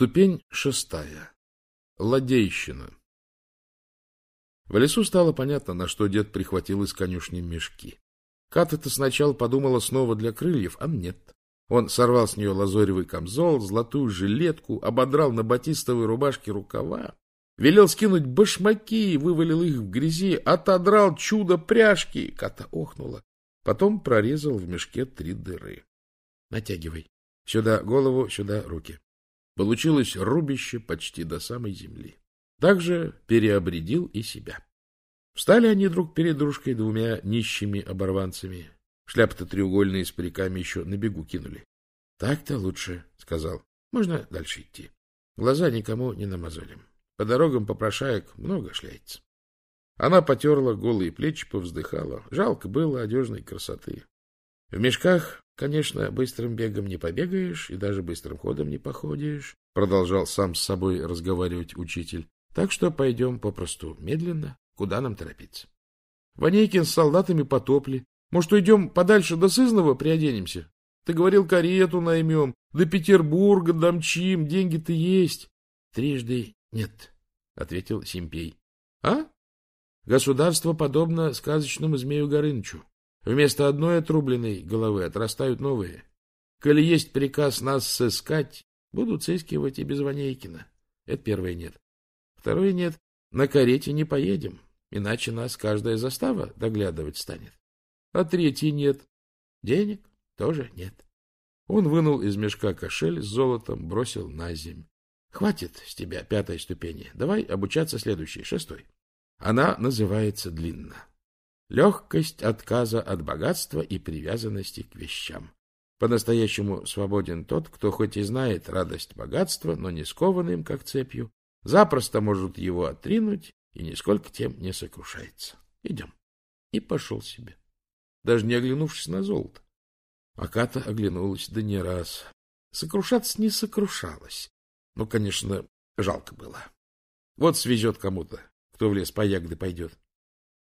Ступень шестая. Ладейщина. В лесу стало понятно, на что дед прихватил из конюшни мешки. Ката-то сначала подумала снова для крыльев, а нет. Он сорвал с нее лазоревый камзол, золотую жилетку, ободрал на батистовой рубашке рукава, велел скинуть башмаки, вывалил их в грязи, отодрал чудо пряжки. Ката охнула. Потом прорезал в мешке три дыры. Натягивай. Сюда голову, сюда руки. Получилось рубище почти до самой земли. Также переобредил и себя. Встали они друг перед дружкой двумя нищими оборванцами. Шляпы-то треугольные с париками еще на бегу кинули. — Так-то лучше, — сказал. — Можно дальше идти. Глаза никому не намазолим. По дорогам попрошаек много шляется. Она потерла голые плечи, повздыхала. Жалко было одежной красоты. В мешках Конечно, быстрым бегом не побегаешь и даже быстрым ходом не походишь, продолжал сам с собой разговаривать учитель. Так что пойдем попросту медленно, куда нам торопиться. Ванейкин с солдатами потопли. Может, уйдем подальше до Сызнова приоденемся? Ты говорил, карету наймем, до Петербурга домчим, деньги-то есть. Трижды нет, — ответил Симпей. — А? Государство подобно сказочному змею Горынычу. Вместо одной отрубленной головы отрастают новые. Коли есть приказ нас сыскать, будут сыскивать и без Ванейкина. Это первое нет. Второе нет. На карете не поедем, иначе нас каждая застава доглядывать станет. А третье нет. Денег тоже нет. Он вынул из мешка кошель с золотом, бросил на земь. Хватит с тебя пятой ступени. Давай обучаться следующей, шестой. Она называется длинно. Легкость отказа от богатства и привязанности к вещам. По-настоящему свободен тот, кто хоть и знает радость богатства, но не скован им, как цепью, запросто может его отринуть и нисколько тем не сокрушается. Идем. И пошел себе, даже не оглянувшись на золото. Аката оглянулась, да не раз. Сокрушаться не сокрушалась. Ну, конечно, жалко было. Вот свезет кому-то, кто в лес по ягоды пойдет.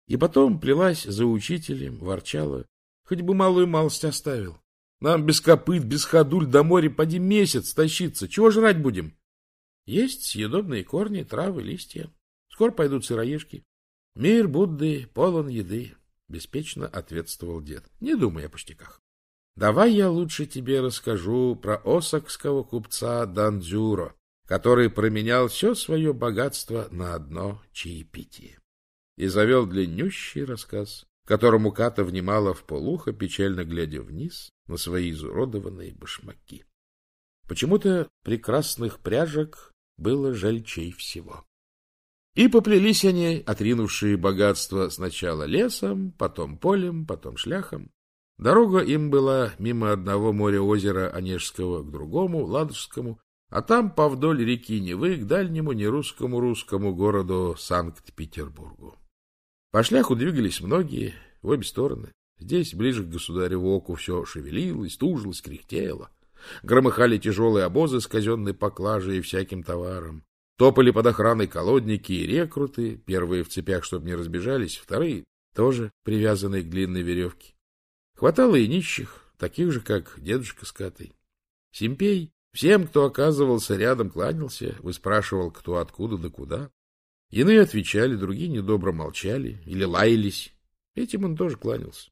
И потом плелась за учителем, ворчала. Хоть бы малую малость оставил. Нам без копыт, без ходуль до моря поди месяц тащиться. Чего жрать будем? Есть съедобные корни, травы, листья. Скоро пойдут сыроежки. Мир Будды полон еды, — беспечно ответствовал дед. Не думай о пустяках. Давай я лучше тебе расскажу про осакского купца Дандзюро, который променял все свое богатство на одно чаепитие и завел длиннющий рассказ, которому Ката внимала в полухо, печально глядя вниз на свои изуродованные башмаки. Почему-то прекрасных пряжек было жальчей всего. И поплелись они, отринувшие богатство сначала лесом, потом полем, потом шляхом. Дорога им была мимо одного моря-озера Онежского к другому, Ладожскому, а там повдоль реки Невы к дальнему нерусскому русскому городу Санкт-Петербургу. По шляху двигались многие, в обе стороны. Здесь, ближе к государеву оку, все шевелилось, тужилось, кряхтело. Громыхали тяжелые обозы с казенной поклажей и всяким товаром. Топали под охраной колодники и рекруты, первые в цепях, чтобы не разбежались, вторые тоже привязанные к длинной веревке. Хватало и нищих, таких же, как дедушка с Катой. Симпей всем, кто оказывался рядом, кланялся, выспрашивал, кто откуда да куда. Иные отвечали, другие недобро молчали или лаялись. Этим он тоже кланялся.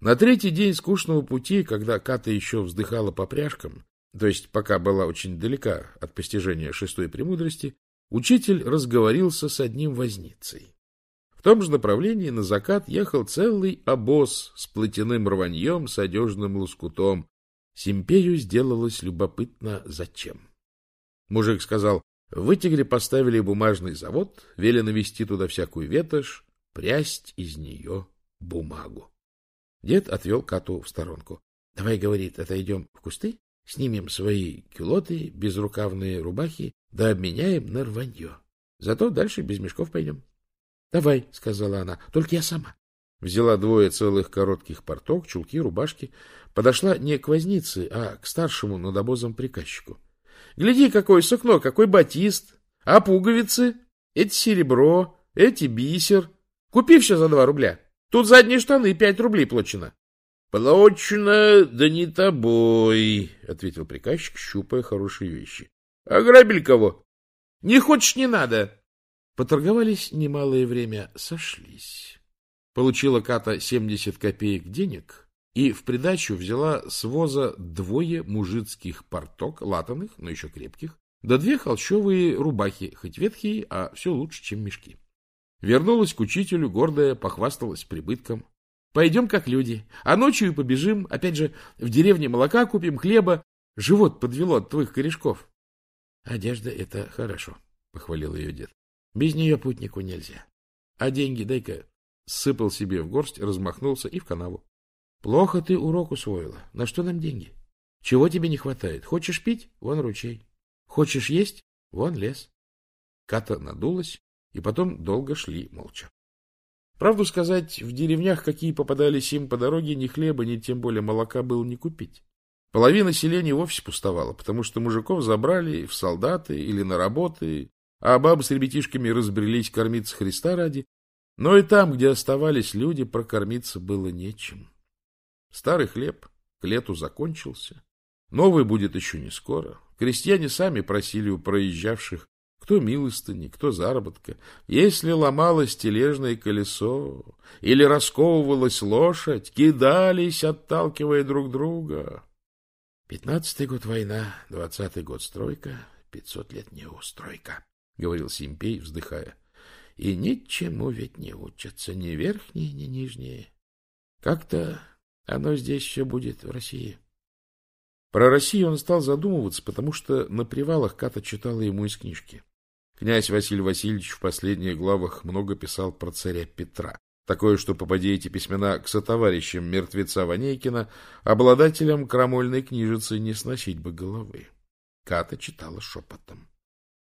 На третий день скучного пути, когда Ката еще вздыхала по пряжкам, то есть пока была очень далека от постижения шестой премудрости, учитель разговорился с одним возницей. В том же направлении на закат ехал целый обоз с платяным рваньем, с одежным лоскутом. Симпею сделалось любопытно, зачем. Мужик сказал, в Вытегре поставили бумажный завод, велено вести туда всякую ветошь, прясть из нее бумагу. Дед отвел Кату в сторонку. — Давай, — говорит, — отойдем в кусты, снимем свои кюлоты, безрукавные рубахи, да обменяем на рванье. Зато дальше без мешков пойдем. — Давай, — сказала она, — только я сама. Взяла двое целых коротких порток, чулки, рубашки, подошла не к вознице, а к старшему над обозом приказчику. Гляди, какое сукно, какой батист. А пуговицы? Эти серебро, эти бисер. Купи все за два рубля. Тут задние штаны пять рублей плачено. — Плачено, да не тобой, — ответил приказчик, щупая хорошие вещи. Ограбили кого? Не хочешь, не надо. Поторговались немалое время, сошлись. Получила Ката 70 копеек денег и в придачу взяла с воза двое мужицких порток, латаных, но еще крепких, да две холщовые рубахи, хоть ветхие, а все лучше, чем мешки. Вернулась к учителю, гордая, похвасталась прибытком. Пойдем как люди, а ночью побежим, опять же, в деревне молока купим, хлеба. Живот подвело от твоих корешков. — Одежда — это хорошо, — похвалил ее дед. — Без нее путнику нельзя. А деньги дай-ка сыпал себе в горсть, размахнулся и в канаву. — Плохо ты урок усвоила. На что нам деньги? Чего тебе не хватает? Хочешь пить? Вон ручей. Хочешь есть? Вон лес. Ката надулась, и потом долго шли молча. Правду сказать, в деревнях, какие попадались им по дороге, ни хлеба, ни тем более молока было не купить. Половина селения вовсе пустовала, потому что мужиков забрали в солдаты или на работы, а бабы с ребятишками разбрелись кормиться Христа ради, но и там, где оставались люди, прокормиться было нечем. Старый хлеб к лету закончился. Новый будет еще не скоро. Крестьяне сами просили у проезжавших кто милостыни, кто заработка. Если ломалось тележное колесо или расковывалась лошадь, кидались, отталкивая друг друга. Пятнадцатый год война, двадцатый год стройка, пятьсот лет неустройка, — говорил Симпей, вздыхая. И ничему ведь не учатся, ни верхние, ни нижние. Как-то оно здесь все будет в России. Про Россию он стал задумываться, потому что на привалах Ката читала ему из книжки. Князь Василий Васильевич в последних главах много писал про царя Петра. Такое, что, попади эти письмена к сотоварищам мертвеца Ванейкина, обладателям крамольной книжицы не сносить бы головы. Ката читала шепотом.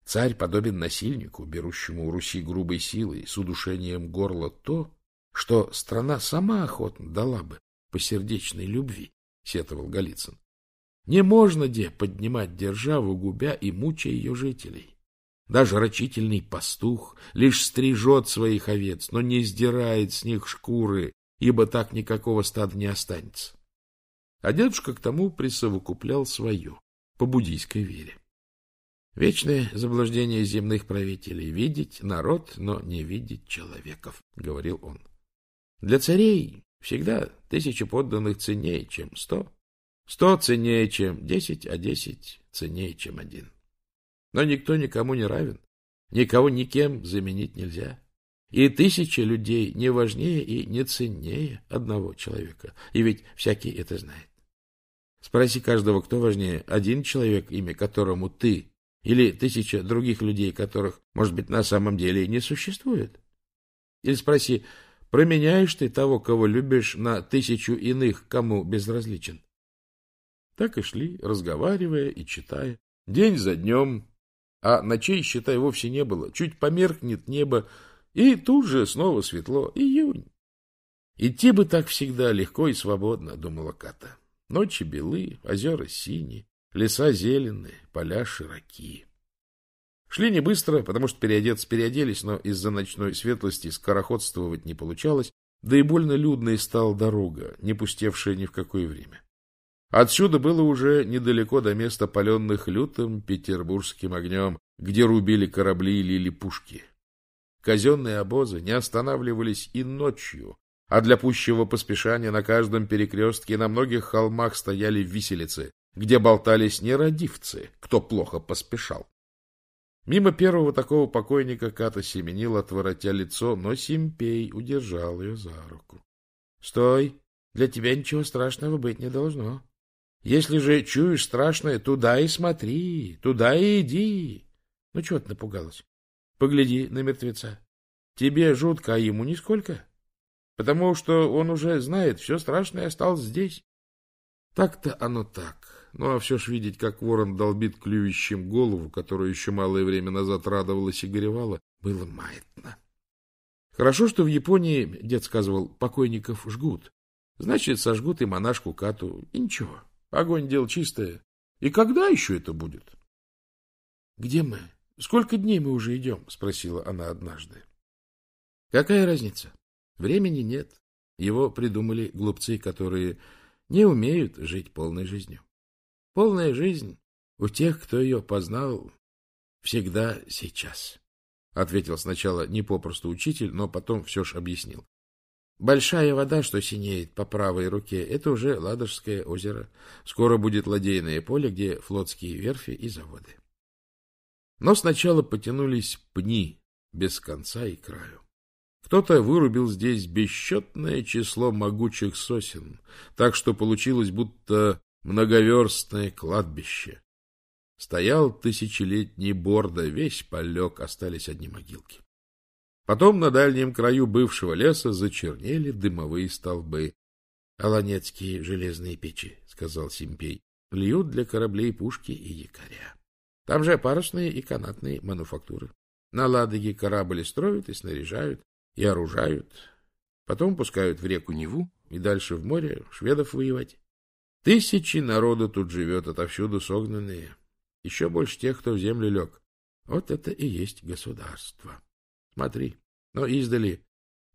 Царь подобен насильнику, берущему у Руси грубой силой, с удушением горла то, что страна сама охотно дала бы по сердечной любви, — сетовал Голицын. Не можно, где поднимать державу, губя и мучая ее жителей. Даже рачительный пастух лишь стрижет своих овец, но не сдирает с них шкуры, ибо так никакого стада не останется. А дедушка к тому присовокуплял свое, по буддийской вере. Вечное заблуждение земных правителей — видеть народ, но не видеть человеков, — говорил он. Для царей всегда тысяча подданных ценнее, чем сто. Сто ценнее, чем десять, а десять ценнее, чем один. Но никто никому не равен, никого никем заменить нельзя. И тысяча людей не важнее и не ценнее одного человека, и ведь всякий это знает. Спроси каждого, кто важнее, один человек, имя которому ты или тысяча других людей, которых, может быть, на самом деле не существует? Или спроси, променяешь ты того, кого любишь, на тысячу иных, кому безразличен? Так и шли, разговаривая и читая. День за днем, а ночей, считай, вовсе не было. Чуть померкнет небо, и тут же снова светло. Июнь. Идти бы так всегда легко и свободно, думала Ката. Ночи белы, озера синие, Леса зеленые, поля широкие. Шли не быстро, потому что переодеться переоделись, но из-за ночной светлости скороходствовать не получалось, да и больно людной стала дорога, не пустевшая ни в какое время. Отсюда было уже недалеко до места паленных лютым петербургским огнем, где рубили корабли и лили пушки. Казенные обозы не останавливались и ночью, а для пущего поспешания на каждом перекрестке на многих холмах стояли виселицы, где болтались нерадивцы, кто плохо поспешал. Мимо первого такого покойника Ката семенил, отворотя лицо, но Симпей удержал ее за руку. — Стой! Для тебя ничего страшного быть не должно. Если же чуешь страшное, туда и смотри, туда и иди. Ну, чего ты напугалась? Погляди на мертвеца. Тебе жутко, а ему нисколько. Потому что он уже знает, все страшное осталось здесь. Так-то оно так. Ну, а все ж видеть, как ворон долбит клюющим голову, которую еще малое время назад радовалась и горевала, было маятно. Хорошо, что в Японии, дед сказывал, покойников жгут. Значит, сожгут и монашку Кату. И ничего. Огонь дело чистое. И когда еще это будет? — Где мы? Сколько дней мы уже идем? — спросила она однажды. — Какая разница? Времени нет. Его придумали глупцы, которые не умеют жить полной жизнью. Полная жизнь У тех, кто ее познал, всегда сейчас, — ответил сначала не попросту учитель, но потом все ж объяснил. Большая вода, что синеет по правой руке, это уже Ладожское озеро. Скоро будет ладейное поле, где флотские верфи и заводы. Но сначала потянулись пни без конца и краю. Кто-то вырубил здесь бесчетное число могучих сосен, так что получилось будто многоверстное кладбище. Стоял тысячелетний борда, весь полег, остались одни могилки. Потом на дальнем краю бывшего леса зачернели дымовые столбы. — Аланецкие железные печи, — сказал Симпей, — льют для кораблей пушки и якоря. Там же парусные и канатные мануфактуры. На Ладоге корабли строят и снаряжают, и оружают. Потом пускают в реку Неву и дальше в море шведов воевать. Тысячи народу тут живет, отовсюду согнанные. Еще больше тех, кто в землю лег. Вот это и есть государство. Смотри, но издали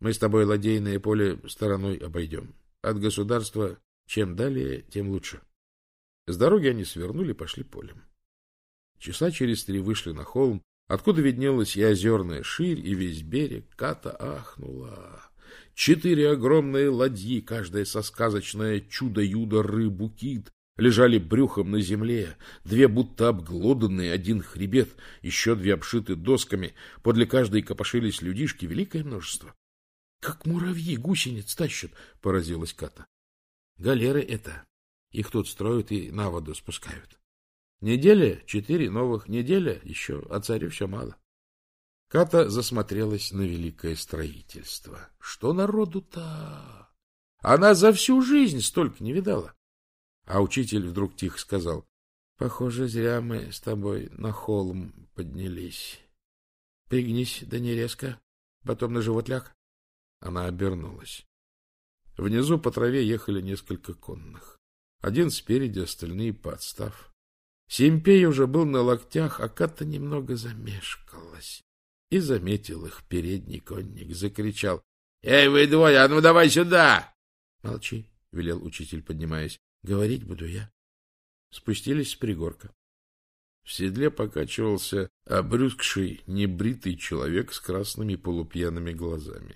мы с тобой ладейное поле стороной обойдем. От государства чем далее, тем лучше. С дороги они свернули, пошли полем. Часа через три вышли на холм, откуда виднелась и озерная ширь, и весь берег. Ката ахнула. Четыре огромные ладьи, каждая со сказочное чудо-юдо рыбу кит, лежали брюхом на земле, две будто обглоданные, один хребет, еще две обшиты досками, подле каждой копошились людишки, великое множество. — Как муравьи гусениц тащат, — поразилась Ката. — Галеры это. Их тут строят и на воду спускают. Неделя — четыре новых, неделя еще, а царю все мало. Ката засмотрелась на великое строительство. Что народу-то? Она за всю жизнь столько не видала. А учитель вдруг тихо сказал, — Похоже, зря мы с тобой на холм поднялись. Пригнись, да не резко, потом на живот ляг. Она обернулась. Внизу по траве ехали несколько конных. Один спереди, остальные подстав. Симпей уже был на локтях, а Ката немного замешкалась. И заметил их передний конник, закричал. — Эй, вы двое, а ну давай сюда! — Молчи, — велел учитель, поднимаясь. Говорить буду я. Спустились с пригорка. В седле покачивался обрюзгший, небритый человек с красными полупьяными глазами.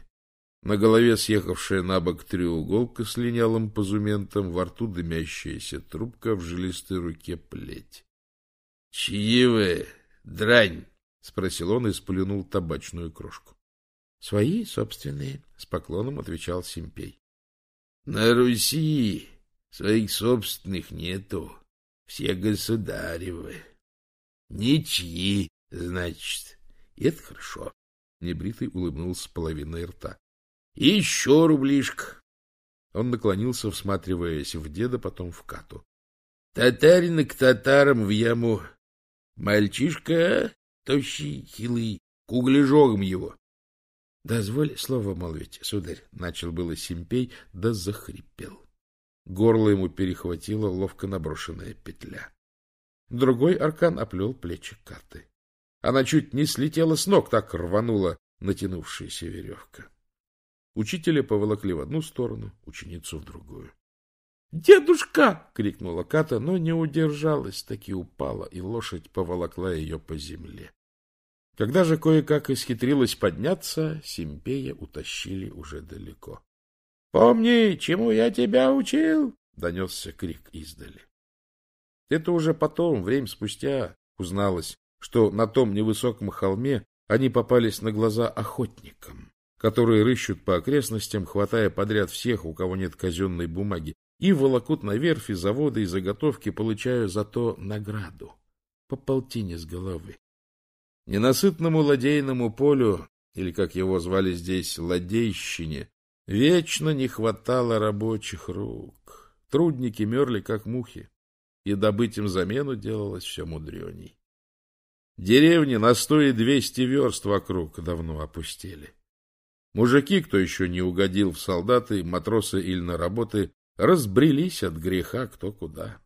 На голове съехавшая на бок треуголка с линялым позументом, во рту дымящаяся трубка, в жилистой руке плеть. — Чьи вы, дрань? — спросил он и сплюнул табачную крошку. — Свои, собственные, — с поклоном отвечал Симпей. — На Руси Своих собственных нету. Все государевы. Ничьи, значит. И это хорошо. Небритый улыбнулся половиной рта. еще рублишка. Он наклонился, всматриваясь в деда, потом в кату. Татарина к татарам в яму. Мальчишка тощий, хилый, к углежогам его. — Дозволь слово молвить, сударь, — начал было Симпей, да захрипел. Горло ему перехватила ловко наброшенная петля. Другой аркан оплел плечи карты. Она чуть не слетела с ног, так рванула натянувшаяся веревка. Учителя поволокли в одну сторону, ученицу в другую. «Дедушка!» — крикнула Ката, но не удержалась, таки упала, и лошадь поволокла ее по земле. Когда же кое-как исхитрилась подняться, Симпея утащили уже далеко. Помни, чему я тебя учил? — донесся крик издали. Это уже потом, время спустя, узналось, что на том невысоком холме они попались на глаза охотникам, которые рыщут по окрестностям, хватая подряд всех, у кого нет казенной бумаги, и волокут на верфи, заводы и заготовки, получая за то награду по полтине с головы. Ненасытному ладейному полю, или, как его звали здесь, ладейщине, Вечно не хватало рабочих рук. Трудники мерли, как мухи, и добыть им замену делалось все мудреней. Деревни на сто и двести верст вокруг давно опустели. Мужики, кто еще не угодил в солдаты, матросы или на работы, разбрелись от греха кто куда.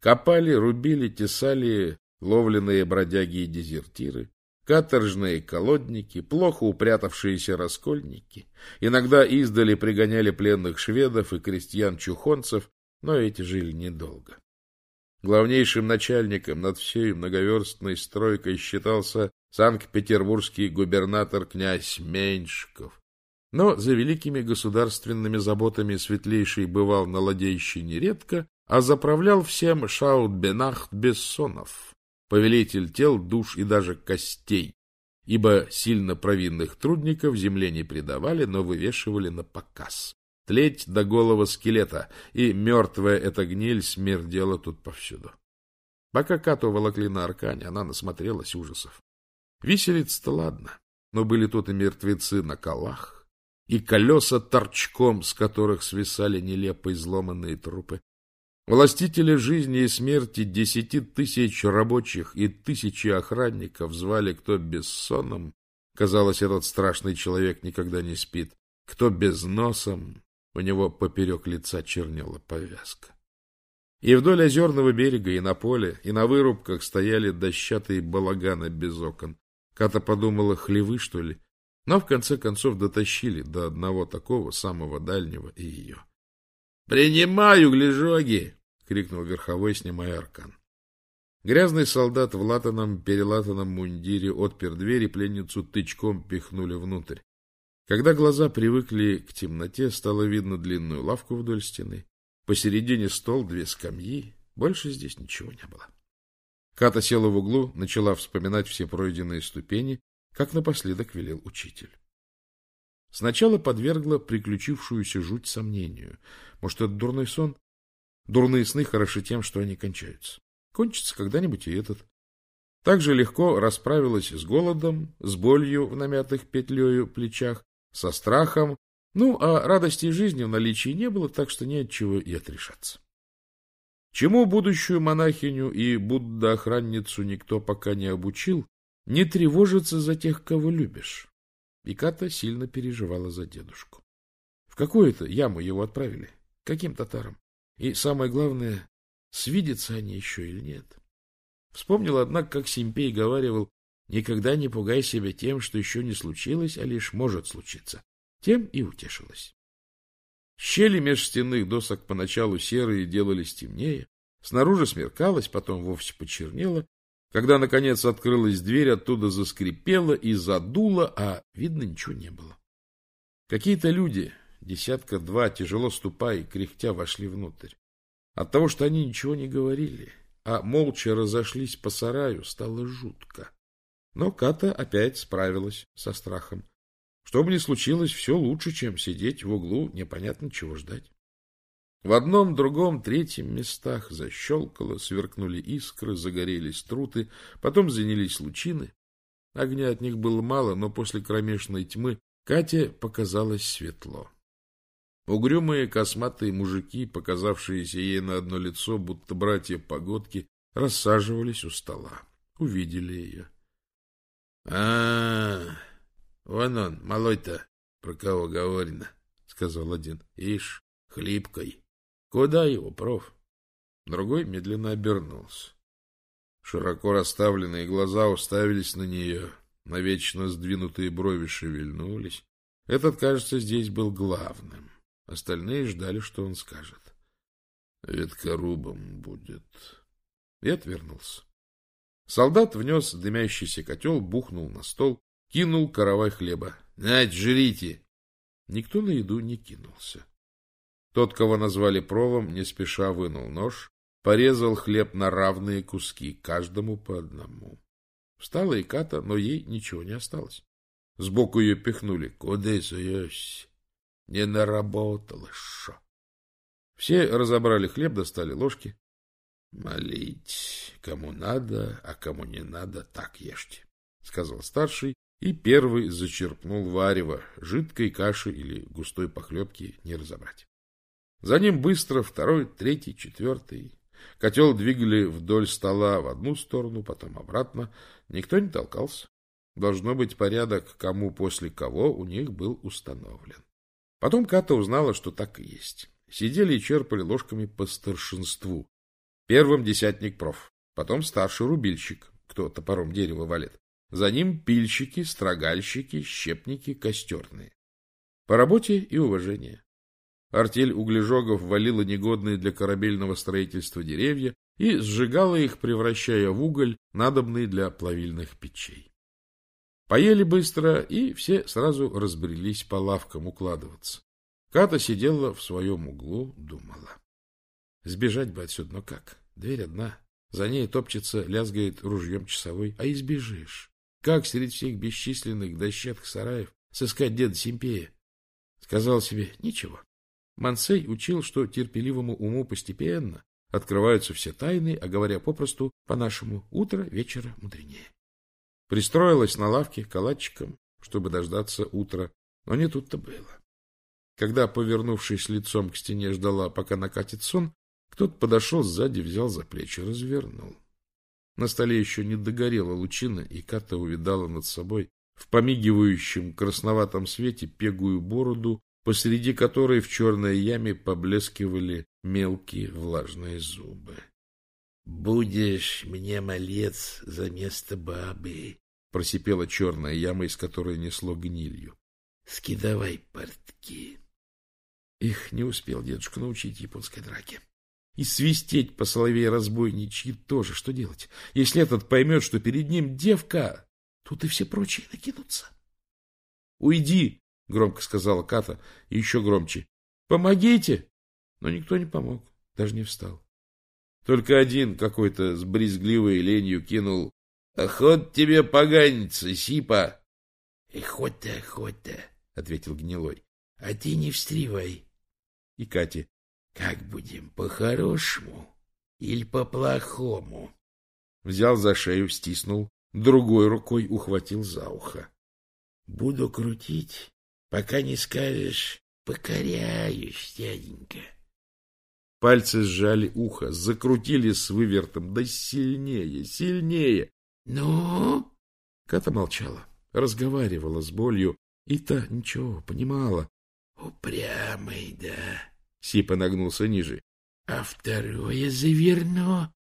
Копали, рубили, тесали ловленные бродяги и дезертиры, Каторжные колодники, плохо упрятавшиеся раскольники, иногда издали пригоняли пленных шведов и крестьян-чухонцев, но эти жили недолго. Главнейшим начальником над всей многоверстной стройкой считался санкт-петербургский губернатор князь Меньшиков. Но за великими государственными заботами светлейший бывал на ладейщине редко, а заправлял всем Шаут-Бенахт Бессонов, повелитель тел, душ и даже костей, ибо сильно провинных трудников земле не предавали, но вывешивали на показ. Тлеть до голого скелета, и мертвая эта гниль смердела тут повсюду. Пока Кату волокли на аркане, она насмотрелась ужасов. Виселиц-то ладно, но были тут и мертвецы на колах, и колеса торчком, с которых свисали нелепо изломанные трупы. Властители жизни и смерти десяти тысяч рабочих и тысячи охранников звали кто бессонным, казалось, этот страшный человек никогда не спит, кто без носом, у него поперек лица чернела повязка. И вдоль озерного берега, и на поле, и на вырубках стояли дощатые балаганы без окон. Ката подумала, хлевы, что ли? Но в конце концов дотащили до одного такого, самого дальнего, и ее. — Принимаю, гляжоги! — крикнул верховой, снимая аркан. Грязный солдат в латаном, перелатанном мундире отпер дверь, и пленницу тычком пихнули внутрь. Когда глаза привыкли к темноте, стало видно длинную лавку вдоль стены. Посередине стол, две скамьи. Больше здесь ничего не было. Ката села в углу, начала вспоминать все пройденные ступени, как напоследок велел учитель. Сначала подвергла приключившуюся жуть сомнению. Может, это дурной сон? Дурные сны хороши тем, что они кончаются. Кончится когда-нибудь и этот. Так же легко расправилась с голодом, с болью в намятых петлею плечах, со страхом. Ну, а радости жизни в наличии не было, так что не от чего и отрешаться. Чему будущую монахиню и Будда-охранницу никто пока не обучил, не тревожиться за тех, кого любишь. И Ката сильно переживала за дедушку. В какую-то яму его отправили. Каким татарам? И самое главное, свидятся они еще или нет. Вспомнил, однако, как Симпей говаривал, никогда не пугай себя тем, что еще не случилось, а лишь может случиться. Тем и утешилась. Щели меж стенных досок поначалу серые делались темнее, снаружи смеркалось, потом вовсе почернело. Когда, наконец, открылась дверь, оттуда заскрипело и задуло, а видно ничего не было. Какие-то люди, десятка-два, тяжело ступая и кряхтя, вошли внутрь. От того, что они ничего не говорили, а молча разошлись по сараю, стало жутко. Но Ката опять справилась со страхом. Что бы ни случилось, все лучше, чем сидеть в углу, непонятно чего ждать. В одном, другом, третьем местах защелкало, сверкнули искры, загорелись труты, потом занялись лучины. Огня от них было мало, но после кромешной тьмы Кате показалось светло. Угрюмые косматые мужики, показавшиеся ей на одно лицо, будто братья-погодки, рассаживались у стола. Увидели ее. — А, вон он, малой-то, про кого говорено, — сказал один. — Ишь, хлипкой. Куда его, проф? Другой медленно обернулся. Широко расставленные глаза уставились на нее, навечно сдвинутые брови шевельнулись. Этот, кажется, здесь был главным. Остальные ждали, что он скажет. Веткорубом будет. И отвернулся. Солдат внес дымящийся котел, бухнул на стол, кинул каравай хлеба. — Нать, жрите! Никто на еду не кинулся. Тот, кого назвали провом, не спеша вынул нож, порезал хлеб на равные куски, каждому по одному. Встала и Ката, но ей ничего не осталось. Сбоку ее пихнули. — Куда суешься? Не наработала, шо. Все разобрали хлеб, достали ложки. Молить, кому надо, а кому не надо, так ешьте, — сказал старший, и первый зачерпнул варево, жидкой каши или густой похлебки не разобрать. За ним быстро второй, третий, четвертый. Котел двигали вдоль стола в одну сторону, потом обратно. Никто не толкался. Должно быть порядок, кому после кого у них был установлен. Потом Ката узнала, что так и есть. Сидели и черпали ложками по старшинству. Первым десятник проф, потом старший рубильщик, кто топором дерево валит. За ним пильщики, строгальщики, щепники, костерные. По работе и уважение. Артель углежогов валила негодные для корабельного строительства деревья, и сжигала их, превращая в уголь, надобный для плавильных печей. Поели быстро, и все сразу разбрелись по лавкам укладываться. Ката сидела в своем углу, думала. Сбежать бы отсюда, но как? Дверь одна. За ней топчется, лязгает ружьем часовой. А избежишь. Как среди всех бесчисленных дощатых сараев сыскать деда Симпея? Сказал себе, ничего. Мансей учил, что терпеливому уму постепенно открываются все тайны, а говоря попросту, по-нашему, утро вечера мудренее. Пристроилась на лавке калачиком, чтобы дождаться утра, но не тут-то было. Когда, повернувшись лицом к стене, ждала, пока накатит сон, кто-то подошел сзади, взял за плечи, развернул. На столе еще не догорела лучина, и Ката увидала над собой в помигивающем красноватом свете пегую бороду, посреди которой в черной яме поблескивали мелкие влажные зубы. — Будешь мне, малец, за место бабы, — просипела черная яма, из которой несло гнилью. — Скидывай портки. Их не успел дедушка научить японской драке. И свистеть по соловей разбойничьи тоже. Что делать? Если этот поймет, что перед ним девка, тут и все прочие накинутся. — Уйди! — громко сказала Ката, и еще громче. — Помогите! Но никто не помог, даже не встал. Только один какой-то с брезгливой ленью кинул. — Охот тебе поганиться, Сипа! — Охота, охота, — ответил Гнилой. — А ты не встревай. И Кате. — Как будем, по-хорошему или по-плохому? Взял за шею, стиснул, другой рукой ухватил за ухо. — Буду крутить, пока не скажешь «покоряюсь, дяденька». Пальцы сжали ухо, закрутили с вывертом, да сильнее, сильнее. — Ну? Ката молчала, разговаривала с болью, и та ничего, понимала. — Упрямый, да. Сипа нагнулся ниже. — А второе заверну.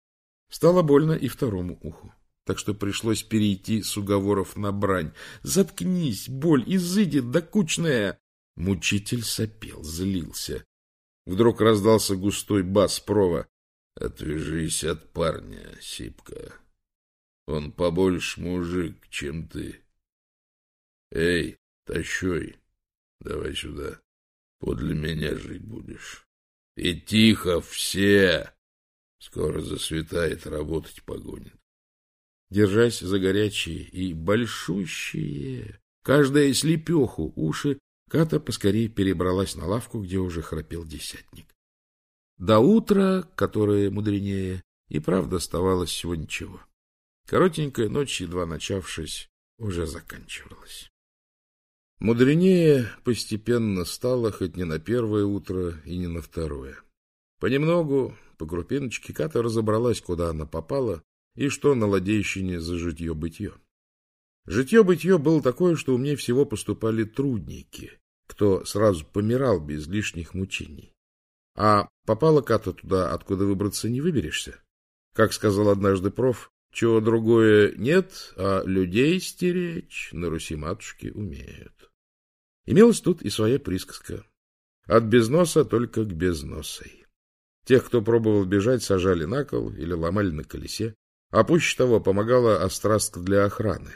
Стало больно и второму уху, так что пришлось перейти с уговоров на брань. — Заткнись, боль, изыдет, докучная! Мучитель сопел, злился. Вдруг раздался густой бас прова. — Отвяжись от парня, Сипка. Он побольше мужик, чем ты. Эй, тащой, давай сюда. Подле меня жить будешь. И тихо все. Скоро засветает, работать погонит. Держась за горячие и большущие, каждая из лепеху, уши, Ката поскорее перебралась на лавку, где уже храпел десятник. До утра, которое мудренее, и правда оставалось всего ничего. Коротенькая ночь, едва начавшись, уже заканчивалась. Мудренее постепенно стало, хоть не на первое утро и не на второе. Понемногу, по крупиночке, Ката разобралась, куда она попала и что на ладейщине за житье-бытье. Житье-бытье было такое, что умнее всего поступали трудники, кто сразу помирал без лишних мучений. А попала Ката туда, откуда выбраться не выберешься. Как сказал однажды проф, чего другое нет, а людей стеречь на Руси матушки умеют. Имелась тут и своя присказка. От безноса только к безносой. Тех, кто пробовал бежать, сажали на кол или ломали на колесе, а пуще того помогала острастка для охраны.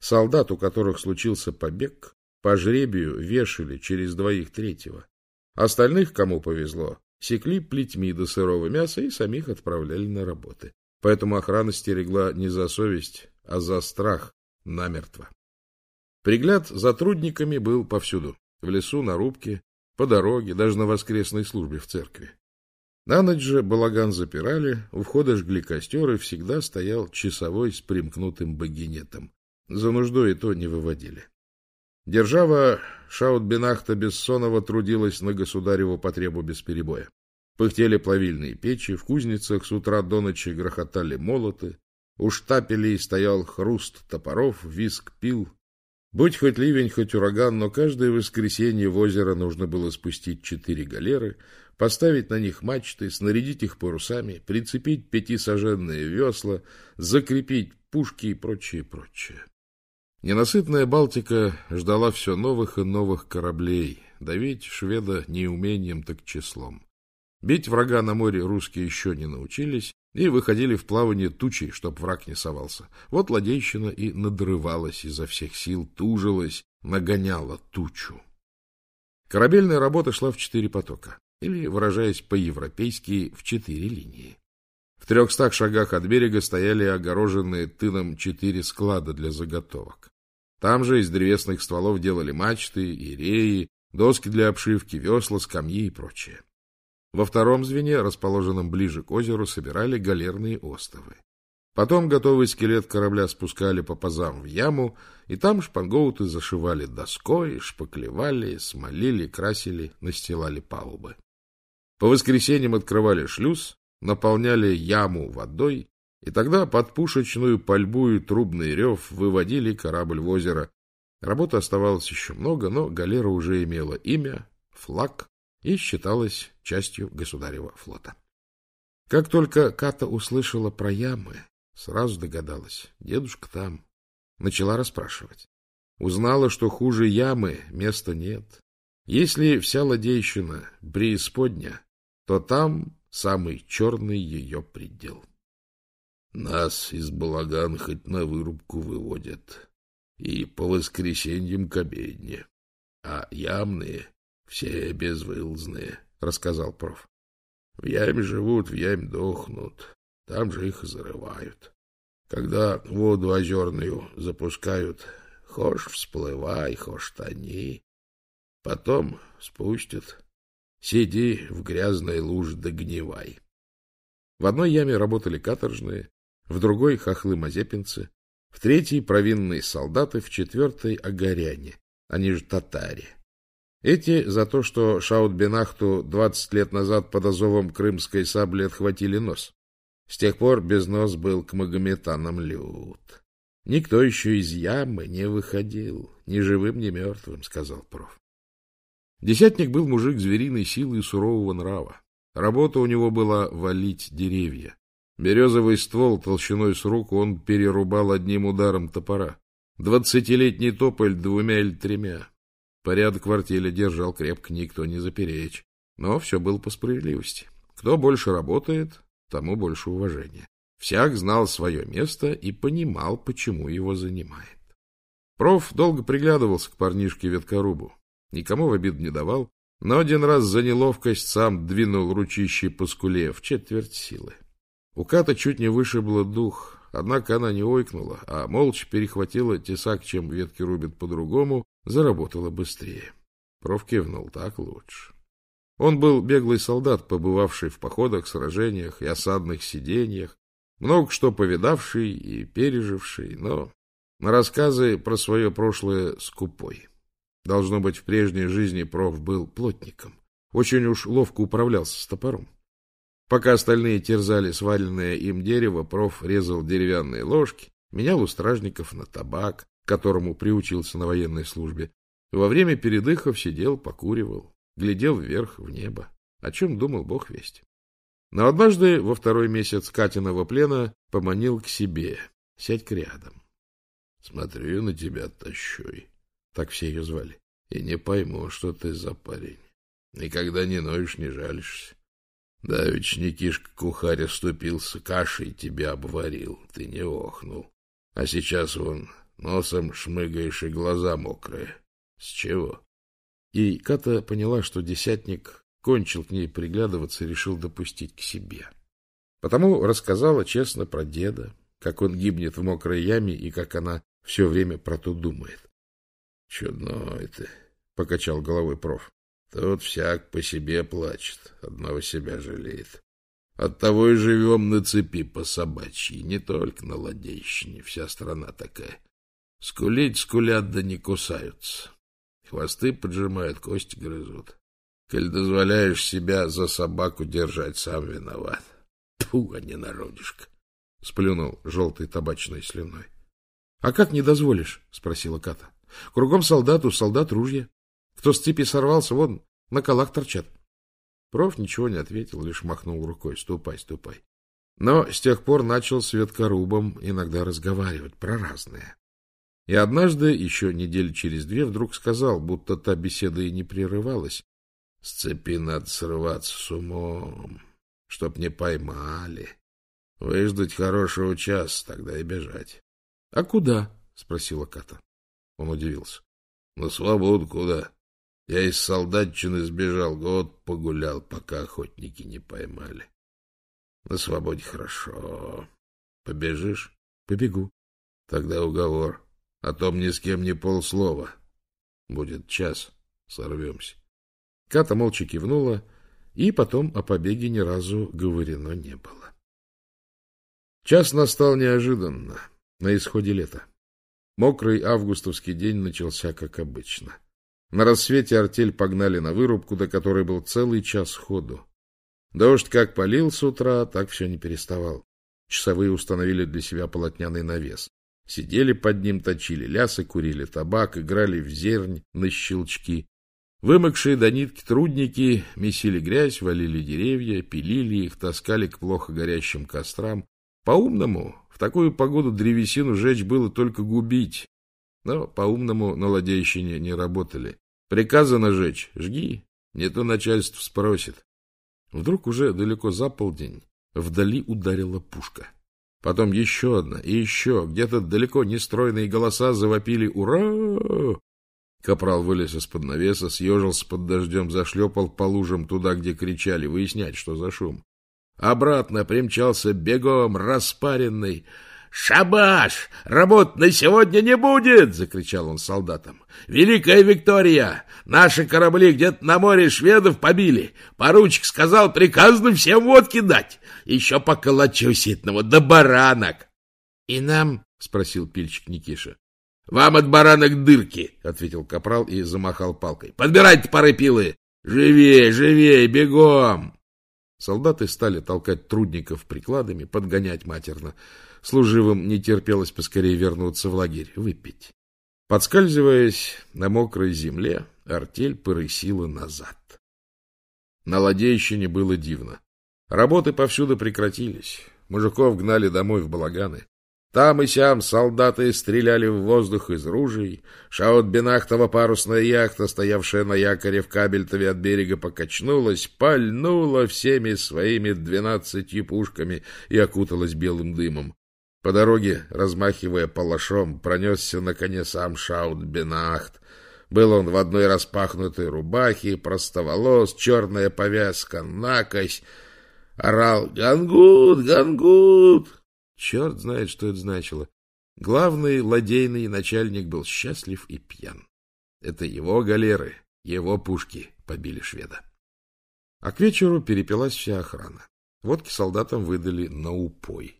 Солдат, у которых случился побег, по жребию вешали через двоих третьего. Остальных, кому повезло, секли плетьми до сырого мяса и самих отправляли на работы. Поэтому охрана стерегла не за совесть, а за страх намертво. Пригляд за трудниками был повсюду. В лесу, на рубке, по дороге, даже на воскресной службе в церкви. На ночь же балаган запирали, у входа жгли костер, и всегда стоял часовой с примкнутым багинетом. За нуждой и то не выводили. Держава Шаутбинахта Бессонова трудилась на государеву потребу без перебоя. Пыхтели плавильные печи, в кузницах с утра до ночи грохотали молоты, у штапелей стоял хруст топоров, виск пил, Будь хоть ливень, хоть ураган, но каждое воскресенье в озеро нужно было спустить четыре галеры, поставить на них мачты, снарядить их парусами, прицепить пятисоженные весла, закрепить пушки и прочее, прочее. Ненасытная Балтика ждала все новых и новых кораблей, давить шведа не умением, так числом. Бить врага на море русские еще не научились, и выходили в плавание тучи, чтоб враг не совался. Вот ладейщина и надрывалась изо всех сил, тужилась, нагоняла тучу. Корабельная работа шла в четыре потока, или, выражаясь по-европейски, в четыре линии. В трехстах шагах от берега стояли огороженные тыном четыре склада для заготовок. Там же из древесных стволов делали мачты и реи, доски для обшивки, весла, скамьи и прочее. Во втором звене, расположенном ближе к озеру, собирали галерные остовы. Потом готовый скелет корабля спускали по пазам в яму, и там шпангоуты зашивали доской, шпаклевали, смолили, красили, настилали палубы. По воскресеньям открывали шлюз, наполняли яму водой, и тогда под пушечную пальбу и трубный рев выводили корабль в озеро. Работы оставалось еще много, но галера уже имела имя, флаг и считалась частью государева флота. Как только Ката услышала про ямы, сразу догадалась, дедушка там. Начала расспрашивать. Узнала, что хуже ямы места нет. Если вся ладейщина преисподня, то там самый черный ее предел. Нас из балаган хоть на вырубку выводят, и по воскресеньям к обедне, а ямные все безвылазные, — рассказал проф. В яме живут, в яме дохнут, там же их и зарывают. Когда воду озерную запускают, хошь всплывай, хошь тони. Потом спустят. Сиди в грязной луже да гнивай. В одной яме работали каторжные, в другой — хохлы-мазепинцы, в третьей — провинные солдаты, в четвертой — огоряне, они же татаре. Эти за то, что Шаут-Бенахту двадцать лет назад под Азовом крымской сабли отхватили нос. С тех пор без нос был к магометанам лют. Никто еще из ямы не выходил, ни живым, ни мертвым, — сказал проф. Десятник был мужик звериной силы и сурового нрава. Работа у него была валить деревья. Березовый ствол толщиной с руку он перерубал одним ударом топора. Двадцатилетний тополь двумя или тремя. Порядок в артели держал крепко, никто не заперечь. Но все было по справедливости. Кто больше работает, тому больше уважения. Всяк знал свое место и понимал, почему его занимает. Проф долго приглядывался к парнишке-веткорубу. Никому в обид не давал, но один раз за неловкость сам двинул ручище по скуле в четверть силы. У Ката чуть не вышибло дух, однако она не ойкнула, а молча перехватила тесак, чем ветки рубят по-другому, заработала быстрее. Проф кивнул, так лучше. Он был беглый солдат, побывавший в походах, сражениях и осадных сидениях, много что повидавший и переживший, но на рассказы про свое прошлое скупой. Должно быть, в прежней жизни проф был плотником. Очень уж ловко управлялся с топором. Пока остальные терзали сваленное им дерево, проф резал деревянные ложки, менял у стражников на табак, к которому приучился на военной службе. Во время передыхов сидел, покуривал, глядел вверх в небо, о чем думал бог весть. Но однажды, во второй месяц Катиного плена, поманил к себе. Сядь-ка рядом. Смотрю на тебя, тащой. Так все ее звали. И не пойму, что ты за парень. Никогда не ноешь, не жалишься. Давич Никишка кухарь оступился, кашей тебя обварил, ты не охнул. А сейчас вон носом шмыгаешь и глаза мокрые. С чего? И Ката поняла, что десятник кончил к ней приглядываться и решил допустить к себе. Потому рассказала честно про деда, как он гибнет в мокрой яме и как она все время про то думает. — Чудно это, — покачал головой проф. Тут всяк по себе плачет, одного себя жалеет. Оттого и живем на цепи по собачьи, не только на ладейщине, вся страна такая. Скулить скулят, да не кусаются. Хвосты поджимают, кости грызут. Коль дозволяешь себя за собаку держать, сам виноват. Тьфу, а не народишко! — сплюнул желтой табачной слюной. — А как не дозволишь? — спросила Ката. — Кругом солдат, у солдат ружья. Кто с цепи сорвался, вон на колах торчат. Проф ничего не ответил, лишь махнул рукой. Ступай, ступай. Но с тех пор начал с веткорубом иногда разговаривать про разное. И однажды, еще недели через две, вдруг сказал, будто та беседа и не прерывалась. С цепи надо срываться с умом, чтоб не поймали. — Выждать хорошего час, тогда и бежать. — А куда? — спросила Ката. Он удивился. — На свободу куда? Я из солдатчины сбежал, год погулял, пока охотники не поймали. На свободе хорошо. Побежишь? Побегу. Тогда уговор. О том ни с кем не полслова. Будет час, сорвемся. Ката молча кивнула, и потом о побеге ни разу говорено не было. Час настал неожиданно, на исходе лета. Мокрый августовский день начался, как обычно. На рассвете артель погнали на вырубку, до которой был целый час ходу. Дождь как полил с утра, так все не переставал. Часовые установили для себя полотняный навес. Сидели под ним, точили лясы, курили табак, играли в зернь на щелчки. Вымокшие до нитки трудники месили грязь, валили деревья, пилили их, таскали к плохо горящим кострам. По-умному, в такую погоду древесину жечь было только губить. Но по-умному на ладейщине не работали. Приказано жечь — жги, не то начальство спросит. Вдруг уже далеко за полдень вдали ударила пушка. Потом еще одна и еще. Где-то далеко нестройные голоса завопили «Ура!». Капрал вылез из-под навеса, съежился под дождем, зашлепал по лужам туда, где кричали, выяснять, что за шум. Обратно примчался бегом, распаренный. «Шабаш! Работ на сегодня не будет!» — закричал он солдатам. «Великая Виктория! Наши корабли где-то на море шведов побили. Поручик сказал, приказано всем водки дать. Еще по калачу ситного, да баранок!» «И нам?» — спросил пильчик Никиша. «Вам от баранок дырки!» — ответил капрал и замахал палкой. «Подбирайте пары пилы! Живее, живее, бегом!» Солдаты стали толкать трудников прикладами, подгонять матерно. Служивым не терпелось поскорее вернуться в лагерь, выпить. Подскальзываясь на мокрой земле, артель порысила назад. На ладейщине было дивно. Работы повсюду прекратились. Мужиков гнали домой в балаганы. Там и сям солдаты стреляли в воздух из ружей. Шаут-Бенахтова парусная яхта, стоявшая на якоре в Кабельтове от берега, покачнулась, пальнула всеми своими двенадцатью пушками и окуталась белым дымом. По дороге, размахивая палашом, пронесся на коне сам Шаут-Бенахт. Был он в одной распахнутой рубахе, простоволос, черная повязка, накось. Орал «Гангут! Гангут!» Черт знает, что это значило. Главный ладейный начальник был счастлив и пьян. Это его галеры, его пушки побили шведа. А к вечеру перепилась вся охрана. Водки солдатам выдали на упой.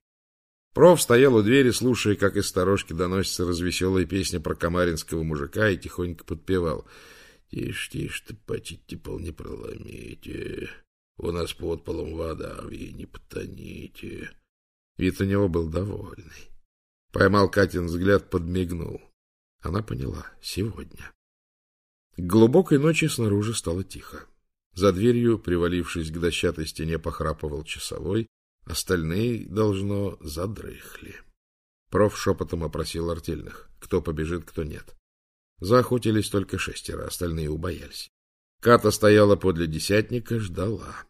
Проф стоял у двери, слушая, как из сторожки доносится развеселая песня про комаринского мужика, и тихонько подпевал. — Тише, тише, ты почти пол не проломите. У нас под полом вода, вы не потоните. Вид у него был довольный. Поймал Катин взгляд, подмигнул. Она поняла. Сегодня. К глубокой ночи снаружи стало тихо. За дверью, привалившись к дощатой стене, похрапывал часовой. Остальные, должно, задрыхли. Проф шепотом опросил артельных. Кто побежит, кто нет. Заохотились только шестеро, остальные убоялись. Ката стояла подле десятника, ждала.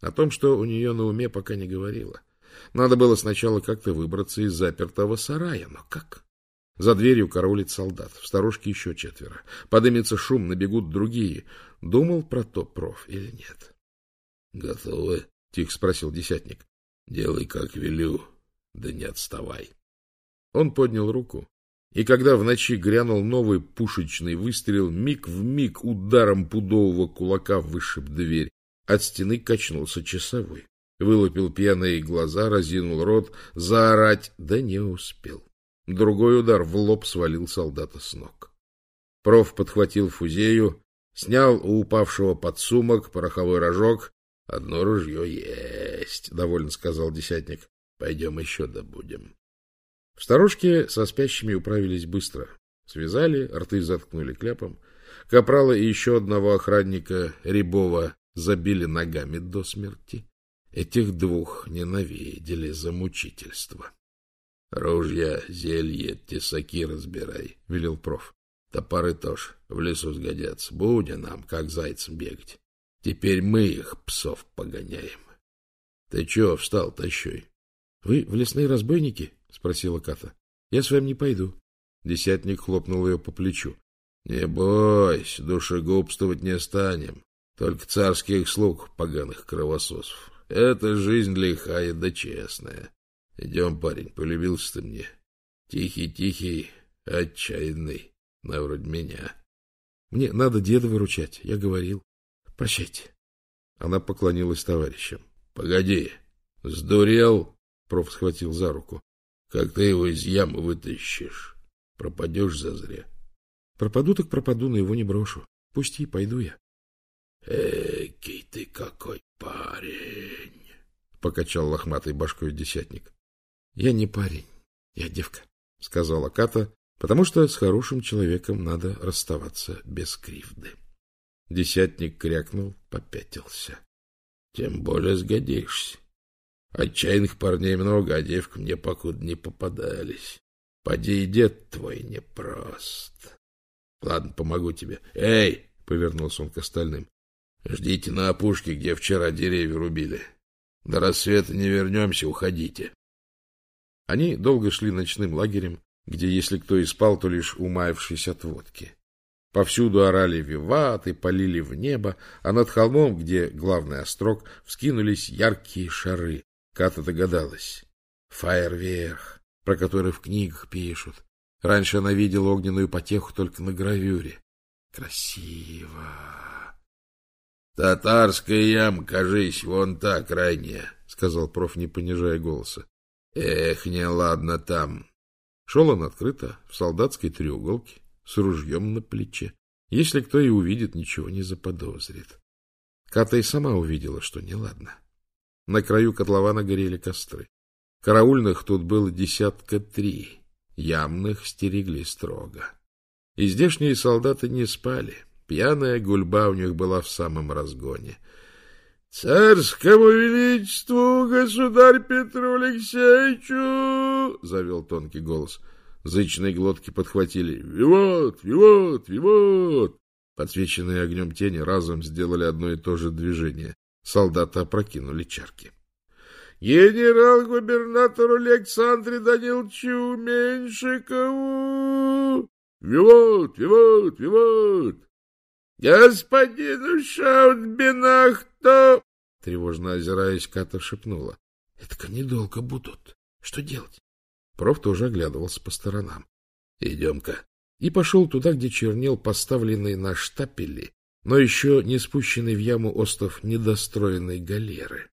О том, что у нее на уме, пока не говорила. Надо было сначала как-то выбраться из запертого сарая, но как? За дверью караулит солдат, в сторожке еще четверо. Подымется шум, набегут другие. Думал про то проф или нет? — Готовы? — тихо спросил десятник. — Делай, как велю, да не отставай. Он поднял руку, и когда в ночи грянул новый пушечный выстрел, миг в миг ударом пудового кулака вышиб дверь. От стены качнулся часовой. Вылупил пьяные глаза, разинул рот, заорать, да не успел. Другой удар в лоб свалил солдата с ног. Проф подхватил фузею, снял у упавшего подсумок пороховой рожок. — Одно ружье есть, — довольно сказал десятник. — Пойдем еще добудем. В сторожке со спящими управились быстро. Связали, рты заткнули кляпом. Капрала и еще одного охранника Рябова забили ногами до смерти. Этих двух ненавидели за мучительство. — Ружья, зелье, тесаки разбирай, — велел проф. — Топоры тоже в лесу сгодятся. Будем нам, как зайцем, бегать. Теперь мы их, псов, погоняем. Ты чего встал, тащой? — Вы в лесные разбойники? — спросила Ката. — Я с вами не пойду. Десятник хлопнул ее по плечу. — Не бойся, душегубствовать не станем. Только царских слуг, поганых кровососов. Это жизнь лихая да честная. Идем, парень, полюбился ты мне. Тихий-тихий, отчаянный, на вроде меня. Мне надо деда выручать, я говорил. Прощайте. Она поклонилась товарищам. — Погоди, сдурел? Проф схватил за руку. — Как ты его из ямы вытащишь? Пропадешь зазря. — Пропаду так пропаду, но его не брошу. Пусти, пойду я. — Экий ты какой парень! — покачал лохматой башкой десятник. — Я не парень, я девка, — сказала Ката, потому что с хорошим человеком надо расставаться без кривды. Десятник крякнул, попятился. — Тем более сгодишься. Отчаянных парней много, а девка мне покуда не попадались. Поди и дед твой непрост. Ладно, помогу тебе. Эй! — повернулся он к остальным. — Ждите на опушке, где вчера деревья рубили. До рассвета не вернемся, уходите. Они долго шли ночным лагерем, где, если кто и спал, то лишь умаявшись от водки. Повсюду орали виваты, полили в небо, а над холмом, где главный острог, вскинулись яркие шары. Ката догадалась. Фаерверх, про который в книгах пишут. Раньше она видела огненную потеху только на гравюре. Красиво. — Татарская ям, кажись, вон та крайняя, — сказал проф, не понижая голоса. — Эх, не ладно там. Шел он открыто, в солдатской треуголке, с ружьем на плече. Если кто и увидит, ничего не заподозрит. Ката и сама увидела, что неладно. На краю котлована горели костры. Караульных тут было десятка три, ямных стерегли строго. И здешние солдаты не спали. Пьяная гульба у них была в самом разгоне. — Царскому величеству, государь Петру Алексеевичу! — завел тонкий голос. Зычные глотки подхватили. — Виват! Виват! Виват! Подсвеченные огнем тени разом сделали одно и то же движение. Солдаты опрокинули чарки. Генерал-губернатору Александре Даниловичу Меньшикову! Виват, виват, виват! Господину Шаутбинахто! Тревожно озираясь, Ката шепнула. — Это недолго будут. Что делать? Проф тоже оглядывался по сторонам. — Идем-ка. И пошел туда, где чернел поставленный на штапели, но еще не спущенный в яму остов недостроенной галеры.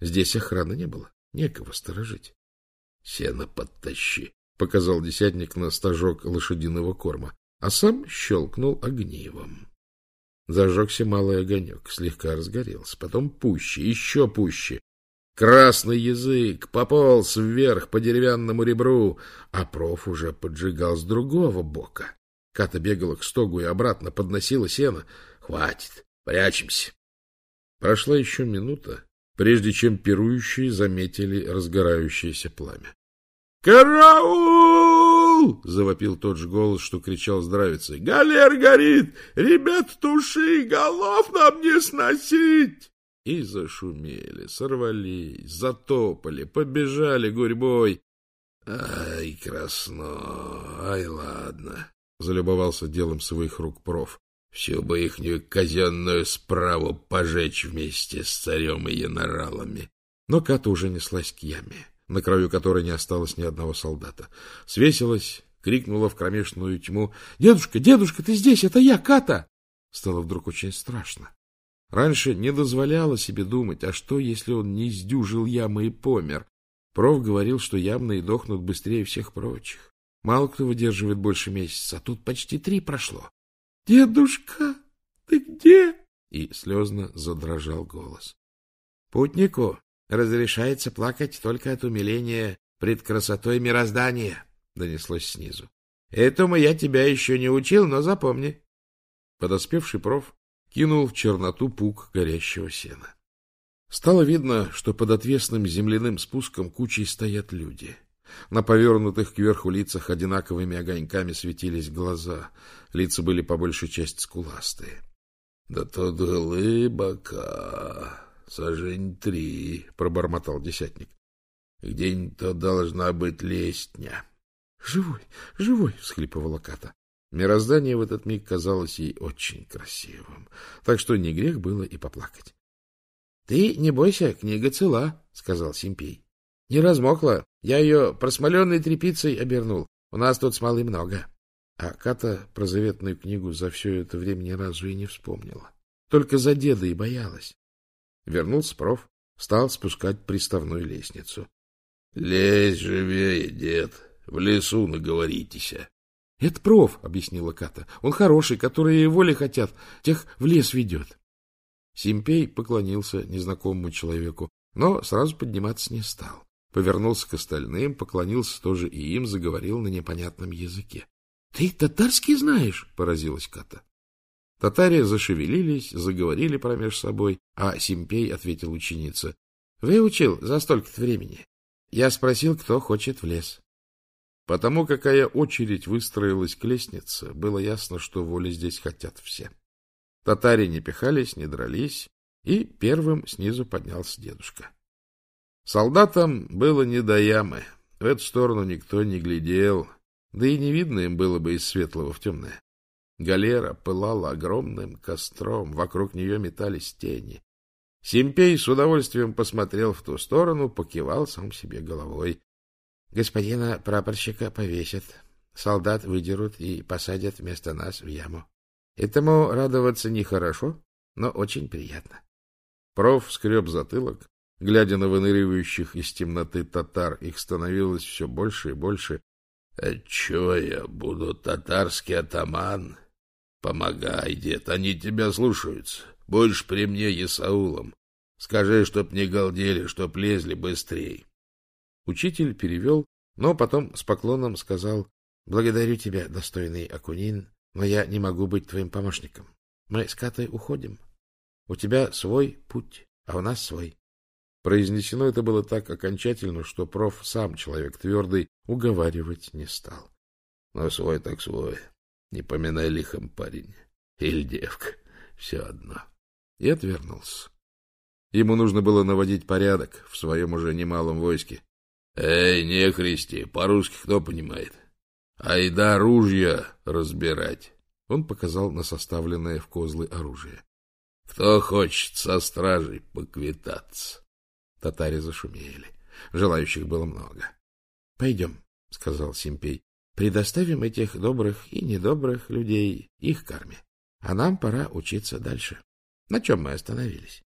Здесь охраны не было, некого сторожить. — Сено подтащи, — показал десятник на стажок лошадиного корма, а сам щелкнул огнивом. Зажегся малый огонек, слегка разгорелся, потом пуще, еще пуще. Красный язык пополз вверх по деревянному ребру, а проф уже поджигал с другого бока. Ката бегала к стогу и обратно, подносила сено. Хватит, прячемся. Прошла еще минута, прежде чем пирующие заметили разгорающееся пламя. «Караул!» — завопил тот же голос, что кричал здравицы. «Галер горит! Ребят, туши! Голов нам не сносить!» И зашумели, сорвались, затопали, побежали гурьбой. «Ай, красно! Ай, ладно!» — залюбовался делом своих рук проф. «Всю бы ихнюю казенную справу пожечь вместе с царем и яноралами!» Но Ката уже неслась к яме, на краю которой не осталось ни одного солдата. Свесилась, крикнула в кромешную тьму. «Дедушка, дедушка, ты здесь! Это я, Ката!» Стало вдруг очень страшно. Раньше не дозволяла себе думать, а что, если он не сдюжил ямы и помер? Проф говорил, что ямные дохнут быстрее всех прочих. Мало кто выдерживает больше месяца, а тут почти три прошло. — Дедушка, ты где? И слезно задрожал голос. — Путнику разрешается плакать только от умиления пред красотой мироздания, — донеслось снизу. — Этому я тебя еще не учил, но запомни. Подоспевший проф кинул в черноту пук горящего сена. Стало видно, что под отвесным земляным спуском кучей стоят люди. На повернутых кверху лицах одинаковыми огоньками светились глаза. Лица были по большей части скуластые. — Да тут глыбока, сажень три, — пробормотал десятник. Где-нибудь должна быть лестня. — Живой, живой! — всхлипывала Ката. Мироздание в этот миг казалось ей очень красивым, так что не грех было и поплакать. — Ты не бойся, книга цела, — сказал Симпей. — Не размокла. Я ее просмоленной тряпицей обернул. У нас тут смолы много. А Ката про заветную книгу за все это время ни разу и не вспомнила. Только за деда и боялась. Вернулся проф, стал спускать приставную лестницу. — Лезь живее, дед, в лесу наговоритесь. — Это проф, — объяснила Ката. — Он хороший, которые воли хотят, тех в лес ведет. Симпей поклонился незнакомому человеку, но сразу подниматься не стал. Повернулся к остальным, поклонился тоже и им, заговорил на непонятном языке. — Ты татарский знаешь? — поразилась Ката. Татари зашевелились, заговорили промеж собой, а Симпей ответил ученице. — Выучил за столько-то времени. Я спросил, кто хочет в лес. Потому какая очередь выстроилась к лестнице, было ясно, что воли здесь хотят все. Татари не пихались, не дрались, и первым снизу поднялся дедушка. Солдатам было не до ямы, в эту сторону никто не глядел, да и не видно им было бы из светлого в темное. Галера пылала огромным костром, вокруг нее метались тени. Симпей с удовольствием посмотрел в ту сторону, покивал сам себе головой. Господина прапорщика повесят, солдат выдерут и посадят вместо нас в яму. Этому радоваться нехорошо, но очень приятно. Проф скреб затылок, глядя на выныривающих из темноты татар, их становилось все больше и больше. — Чего я буду татарский атаман? Помогай, дед, они тебя слушаются. Будешь при мне Исаулом. Скажи, чтоб не галдели, чтоб лезли быстрей. Учитель перевел, но потом с поклоном сказал, — Благодарю тебя, достойный Акунин, но я не могу быть твоим помощником. Мы с Катой уходим. У тебя свой путь, а у нас свой. Произнесено это было так окончательно, что проф, сам человек твердый, уговаривать не стал. — Но свой так свой. Не поминай лихом, парень. Или девка. Все одно. И отвернулся. Ему нужно было наводить порядок в своем уже немалом войске. — Эй, не христи, по-русски кто понимает? Айда ружья разбирать. Он показал на составленное в козлы оружие. — Кто хочет со стражей поквитаться? Татари зашумели. Желающих было много. — Пойдем, — сказал Симпей. Предоставим этих добрых и недобрых людей их карме. А нам пора учиться дальше. На чем мы остановились?